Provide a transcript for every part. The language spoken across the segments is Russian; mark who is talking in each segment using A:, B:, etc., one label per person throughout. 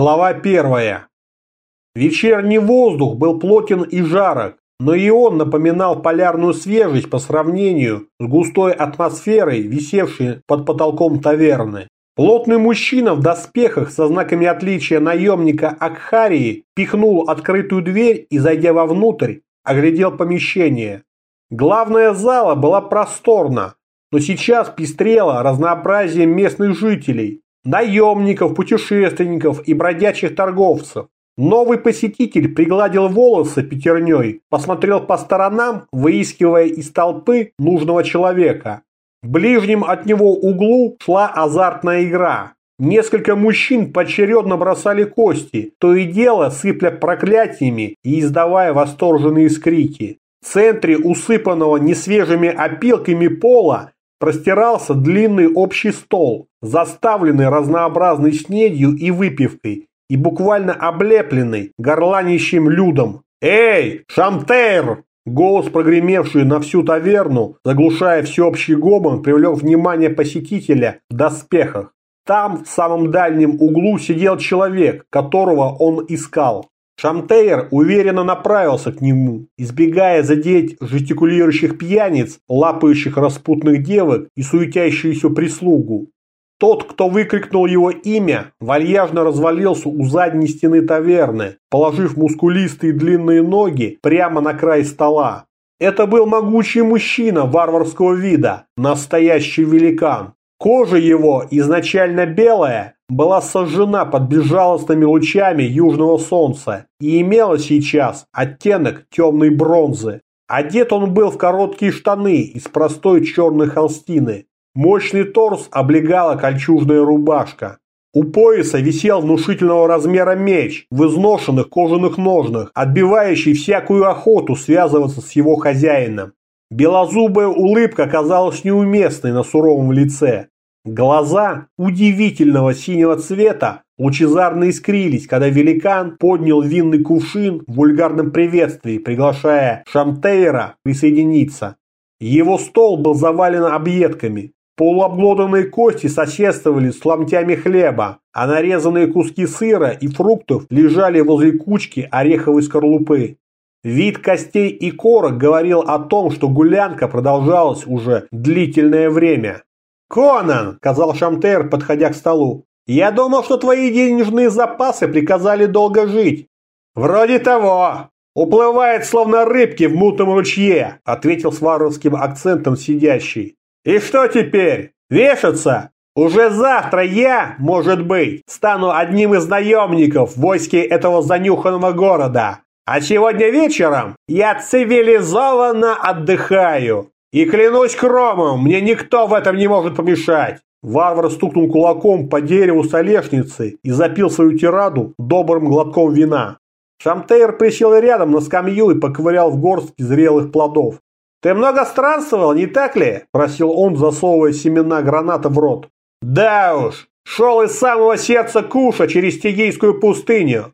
A: Глава первая. Вечерний воздух был плотен и жарок, но и он напоминал полярную свежесть по сравнению с густой атмосферой, висевшей под потолком таверны. Плотный мужчина в доспехах со знаками отличия наемника Акхарии пихнул открытую дверь и, зайдя вовнутрь, оглядел помещение. Главная зала была просторна, но сейчас пестрела разнообразием местных жителей, наемников, путешественников и бродячих торговцев. Новый посетитель пригладил волосы пятерней, посмотрел по сторонам, выискивая из толпы нужного человека. В ближнем от него углу шла азартная игра. Несколько мужчин поочередно бросали кости, то и дело сыпля проклятиями и издавая восторженные скрики. В центре усыпанного несвежими опилками пола простирался длинный общий стол, заставленный разнообразной снедью и выпивкой, и буквально облепленный горланищем людом. «Эй, Шамтейр!» Голос, прогремевший на всю таверну, заглушая всеобщий гомон, привлек внимание посетителя в доспехах. Там, в самом дальнем углу, сидел человек, которого он искал. Шамтейр уверенно направился к нему, избегая задеть жестикулирующих пьяниц, лапающих распутных девок и суетящуюся прислугу. Тот, кто выкрикнул его имя, вальяжно развалился у задней стены таверны, положив мускулистые длинные ноги прямо на край стола. Это был могучий мужчина варварского вида, настоящий великан. Кожа его, изначально белая, была сожжена под безжалостными лучами южного солнца и имела сейчас оттенок темной бронзы. Одет он был в короткие штаны из простой черной холстины. Мощный торс облегала кольчужная рубашка. У пояса висел внушительного размера меч в изношенных кожаных ножнах, отбивающий всякую охоту связываться с его хозяином. Белозубая улыбка казалась неуместной на суровом лице. Глаза удивительного синего цвета лучезарно искрились, когда великан поднял винный кувшин в вульгарном приветствии, приглашая Шамтейра присоединиться. Его стол был завален объедками. Полуобглоданные кости соседствовали с ломтями хлеба, а нарезанные куски сыра и фруктов лежали возле кучки ореховой скорлупы. Вид костей и корок говорил о том, что гулянка продолжалась уже длительное время. «Конан!» – сказал Шамтер, подходя к столу. «Я думал, что твои денежные запасы приказали долго жить». «Вроде того. Уплывает, словно рыбки в мутном ручье», – ответил с варварским акцентом сидящий. «И что теперь? Вешаться? Уже завтра я, может быть, стану одним из наемников в войске этого занюханного города. А сегодня вечером я цивилизованно отдыхаю. И клянусь кромом, мне никто в этом не может помешать. Варвар стукнул кулаком по дереву столешницы и запил свою тираду добрым глотком вина. Шамтейр присел рядом на скамью и поковырял в горстке зрелых плодов. «Ты много странствовал, не так ли?» – просил он, засовывая семена граната в рот. «Да уж, шел из самого сердца Куша через Тигийскую пустыню.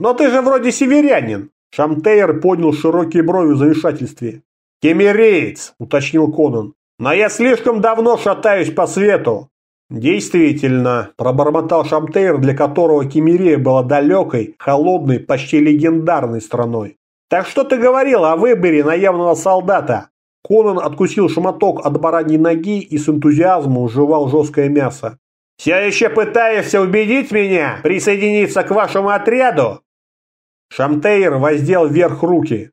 A: Но ты же вроде северянин. Шамтейр поднял широкие брови в замешательстве. «Кемереец», — уточнил Конан. «Но я слишком давно шатаюсь по свету». «Действительно», – пробормотал Шамтейр, для которого Кемерия была далекой, холодной, почти легендарной страной. «Так что ты говорил о выборе наемного солдата?» Конан откусил шматок от бараньей ноги и с энтузиазмом жевал жесткое мясо. «Все еще пытаешься убедить меня присоединиться к вашему отряду?» Шамтейр воздел вверх руки.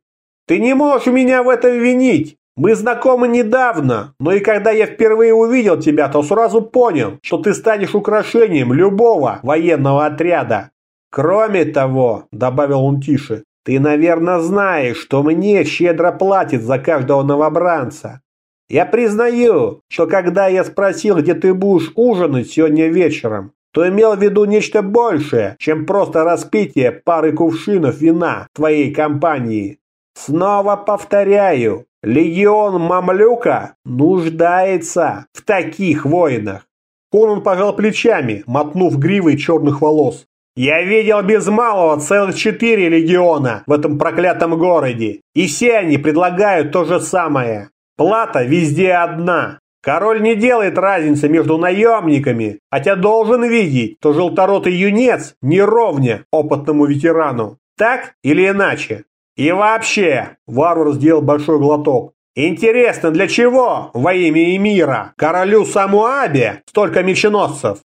A: «Ты не можешь меня в этом винить. Мы знакомы недавно, но и когда я впервые увидел тебя, то сразу понял, что ты станешь украшением любого военного отряда. Кроме того, добавил он тише, ты, наверное, знаешь, что мне щедро платят за каждого новобранца. Я признаю, что когда я спросил, где ты будешь ужинать сегодня вечером, то имел в виду нечто большее, чем просто распитие пары кувшинов вина твоей компании. Снова повторяю, легион Мамлюка нуждается в таких воинах. Конан пожал плечами, мотнув гривой черных волос. Я видел без малого целых четыре легиона в этом проклятом городе, и все они предлагают то же самое. Плата везде одна. Король не делает разницы между наемниками, хотя должен видеть, что желторотый юнец не ровня опытному ветерану. Так или иначе? И вообще, варвар сделал большой глоток. Интересно, для чего во имя Эмира королю Самуабе столько меченосцев?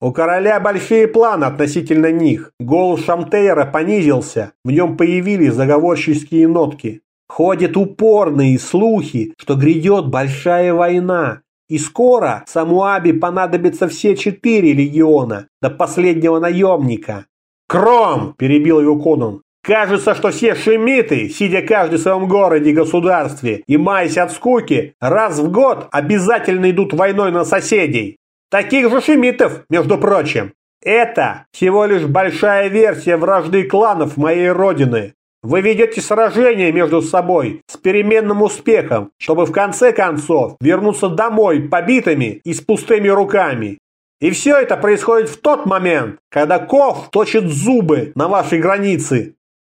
A: У короля большие планы относительно них. Голос Шамтейра понизился, в нем появились заговорческие нотки. Ходят упорные слухи, что грядет большая война, и скоро Самуабе понадобятся все четыре легиона, до последнего наемника. «Кром!» – перебил его Конун. «Кажется, что все шемиты, сидя каждый в своем городе и государстве и маясь от скуки, раз в год обязательно идут войной на соседей. Таких же шемитов, между прочим. Это всего лишь большая версия вражды кланов моей родины. Вы ведете сражение между собой с переменным успехом, чтобы в конце концов вернуться домой побитыми и с пустыми руками. И все это происходит в тот момент, когда Ков точит зубы на вашей границе.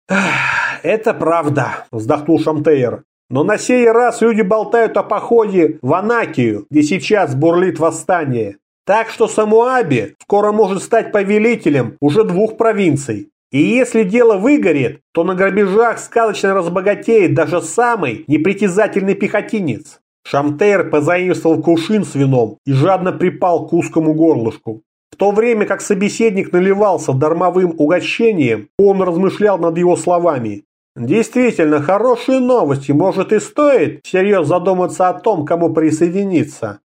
A: «Это правда», – вздохнул Шамтейр. «Но на сей раз люди болтают о походе в Анакию, где сейчас бурлит восстание. Так что Самуаби скоро может стать повелителем уже двух провинций. И если дело выгорит, то на грабежах сказочно разбогатеет даже самый непритязательный пехотинец. Шамтейр позаимствовал кувшин с вином и жадно припал к узкому горлышку. То время как собеседник наливался дармовым угощением, он размышлял над его словами. Действительно, хорошие новости, может и стоит всерьез задуматься о том, кому присоединиться.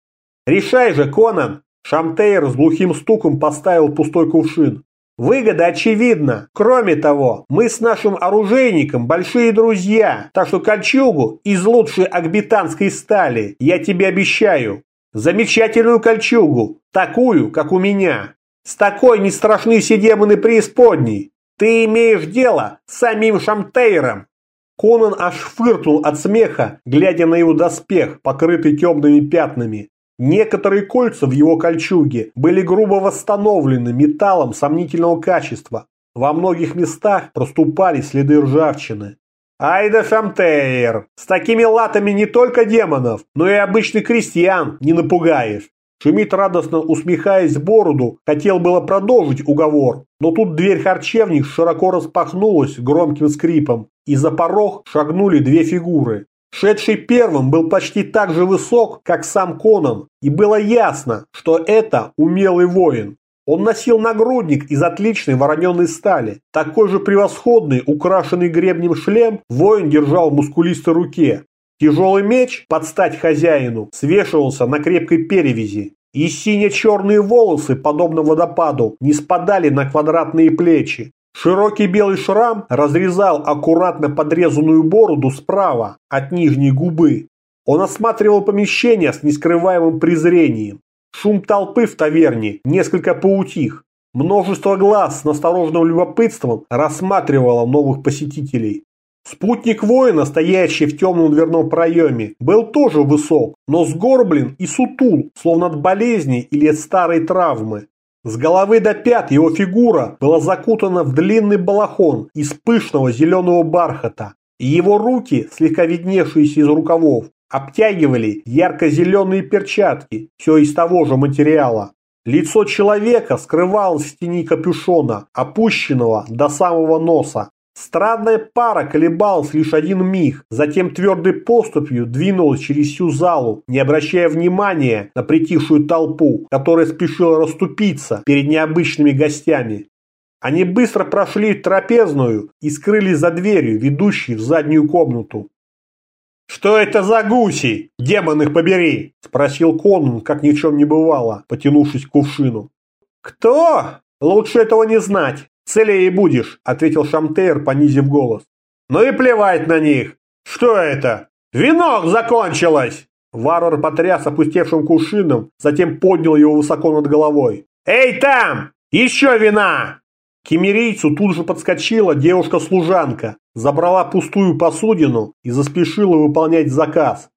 A: Решай же, Конан! Шамтейр с глухим стуком поставил пустой кувшин. Выгода очевидна. Кроме того, мы с нашим оружейником большие друзья, так что кольчугу из лучшей акбитанской стали я тебе обещаю. Замечательную кольчугу, такую, как у меня. С такой не страшны все демоны преисподней. Ты имеешь дело с самим Шамтейром. Конан аж фыркнул от смеха, глядя на его доспех, покрытый темными пятнами. Некоторые кольца в его кольчуге были грубо восстановлены металлом сомнительного качества. Во многих местах проступали следы ржавчины. Айда Шамтейр! С такими латами не только демонов, но и обычных крестьян не напугаешь. Шумит радостно усмехаясь бороду, хотел было продолжить уговор, но тут дверь харчевни широко распахнулась громким скрипом, и за порог шагнули две фигуры. Шедший первым был почти так же высок, как сам Конан, и было ясно, что это умелый воин. Он носил нагрудник из отличной вороненой стали. Такой же превосходный, украшенный гребнем шлем воин держал в мускулистой руке. Тяжелый меч, под стать хозяину, свешивался на крепкой перевязи. И сине-черные волосы, подобно водопаду, не спадали на квадратные плечи. Широкий белый шрам разрезал аккуратно подрезанную бороду справа от нижней губы. Он осматривал помещение с нескрываемым презрением. Шум толпы в таверне несколько поутих. Множество глаз с настороженным любопытством рассматривало новых посетителей. Спутник воина, стоящий в темном дверном проеме, был тоже высок, но сгорблен и сутул, словно от болезни или от старой травмы. С головы до пят его фигура была закутана в длинный балахон из пышного зеленого бархата, и его руки, слегка видневшиеся из рукавов, обтягивали ярко-зеленые перчатки, все из того же материала. Лицо человека скрывалось в тени капюшона, опущенного до самого носа. Странная пара колебалась лишь один миг, затем твердой поступью двинулась через всю залу, не обращая внимания на притихшую толпу, которая спешила расступиться перед необычными гостями. Они быстро прошли трапезную и скрылись за дверью, ведущей в заднюю комнату. «Что это за гуси? Демон их побери!» – спросил Конун, как ни в чем не бывало, потянувшись к кувшину. «Кто? Лучше этого не знать. «Целее будешь», – ответил Шамтейр, понизив голос. «Ну и плевать на них! Что это? Вино закончилось!» Варвар потряс опустевшим кувшином, затем поднял его высоко над головой. «Эй, там! Еще вина!» К кемерийцу тут же подскочила девушка-служанка, забрала пустую посудину и заспешила выполнять заказ.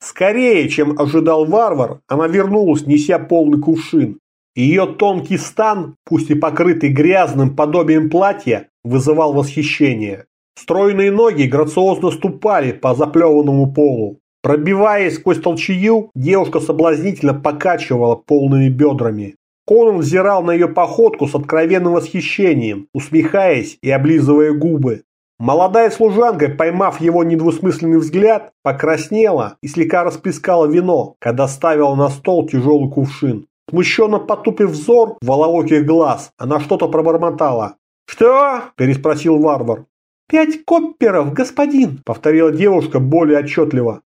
A: Скорее, чем ожидал варвар, она вернулась, неся полный кувшин. Ее тонкий стан, пусть и покрытый грязным подобием платья, вызывал восхищение. Стройные ноги грациозно ступали по заплеванному полу. Пробиваясь сквозь толчью, девушка соблазнительно покачивала полными бедрами. Конан взирал на ее походку с откровенным восхищением, усмехаясь и облизывая губы. Молодая служанка, поймав его недвусмысленный взгляд, покраснела и слегка расплескала вино, когда ставила на стол тяжелый кувшин. Смущенно потупив взор воловоких глаз, она что-то пробормотала. «Что?» – переспросил варвар. «Пять копперов, господин!» – повторила девушка более отчетливо.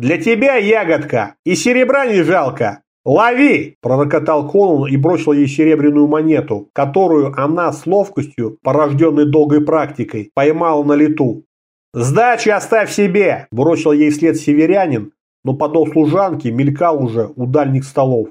A: «Для тебя, ягодка, и серебра не жалко! «Лови!» – пророкотал Конан и бросил ей серебряную монету, которую она с ловкостью, порожденной долгой практикой, поймала на лету. «Сдачи оставь себе!» – бросил ей вслед северянин, но подол служанки мелькал уже у дальних столов.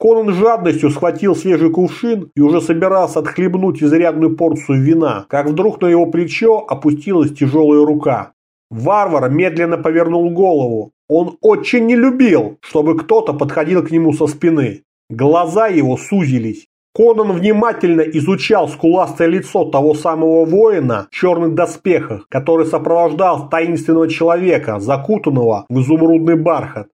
A: Конан жадностью схватил свежий кувшин и уже собирался отхлебнуть изрядную порцию вина, как вдруг на его плечо опустилась тяжелая рука. Варвар медленно повернул голову, он очень не любил, чтобы кто-то подходил к нему со спины. Глаза его сузились. Конан внимательно изучал скуластое лицо того самого воина в черных доспехах, который сопровождал таинственного человека, закутанного в изумрудный бархат.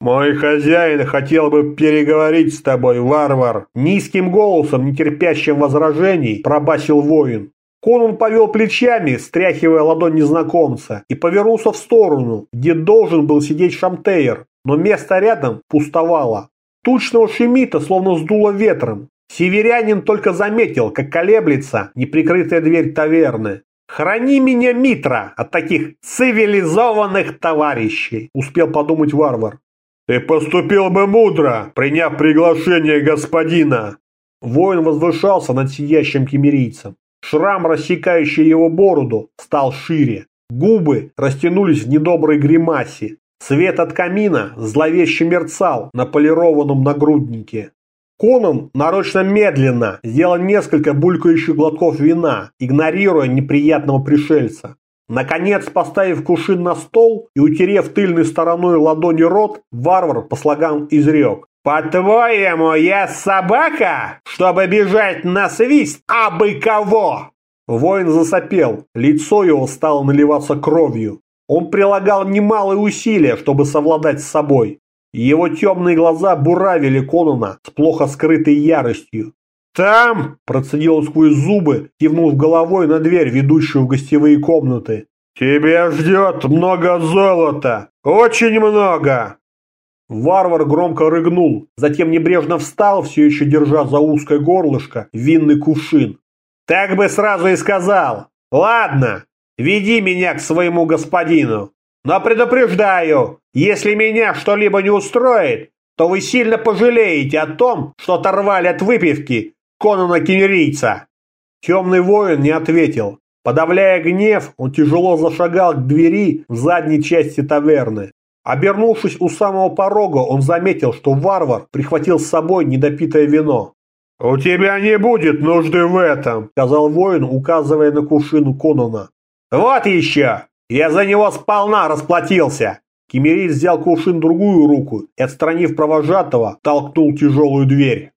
A: «Мой хозяин хотел бы переговорить с тобой, варвар!» Низким голосом, нетерпящим возражений, пробасил воин. Конун повел плечами, стряхивая ладонь незнакомца, и повернулся в сторону, где должен был сидеть Шамтейр, но место рядом пустовало. Тучного Шемита словно сдуло ветром. Северянин только заметил, как колеблется неприкрытая дверь таверны. «Храни меня, Митра, от таких цивилизованных товарищей!» – успел подумать варвар. «Ты поступил бы мудро, приняв приглашение господина!» Воин возвышался над сиящим кемерийцем. Шрам, рассекающий его бороду, стал шире. Губы растянулись в недоброй гримасе. Свет от камина зловеще мерцал на полированном нагруднике. Конан нарочно медленно сделал несколько булькающих глотков вина, игнорируя неприятного пришельца. Наконец, поставив кушин на стол и утерев тыльной стороной ладони рот, варвар по слогам изрек. «По-твоему, я собака, чтобы бежать на свист абы кого?» Воин засопел, лицо его стало наливаться кровью. Он прилагал немалые усилия, чтобы совладать с собой. Его темные глаза буравили Конона с плохо скрытой яростью. «Там!» – процедил сквозь зубы, кивнув головой на дверь, ведущую в гостевые комнаты. «Тебя ждет много золота! Очень много!» Варвар громко рыгнул, затем небрежно встал, все еще держа за узкое горлышко винный кувшин. «Так бы сразу и сказал. Ладно, веди меня к своему господину. Но предупреждаю, если меня что-либо не устроит, то вы сильно пожалеете о том, что оторвали от выпивки Конана Кемерийца». Темный воин не ответил. Подавляя гнев, он тяжело зашагал к двери в задней части таверны. Обернувшись у самого порога, он заметил, что варвар прихватил с собой недопитое вино. «У тебя не будет нужды в этом», – сказал воин, указывая на кувшину Конона. «Вот еще! Я за него сполна расплатился!» Кемерит взял кувшин другую руку и, отстранив провожатого, толкнул тяжелую дверь.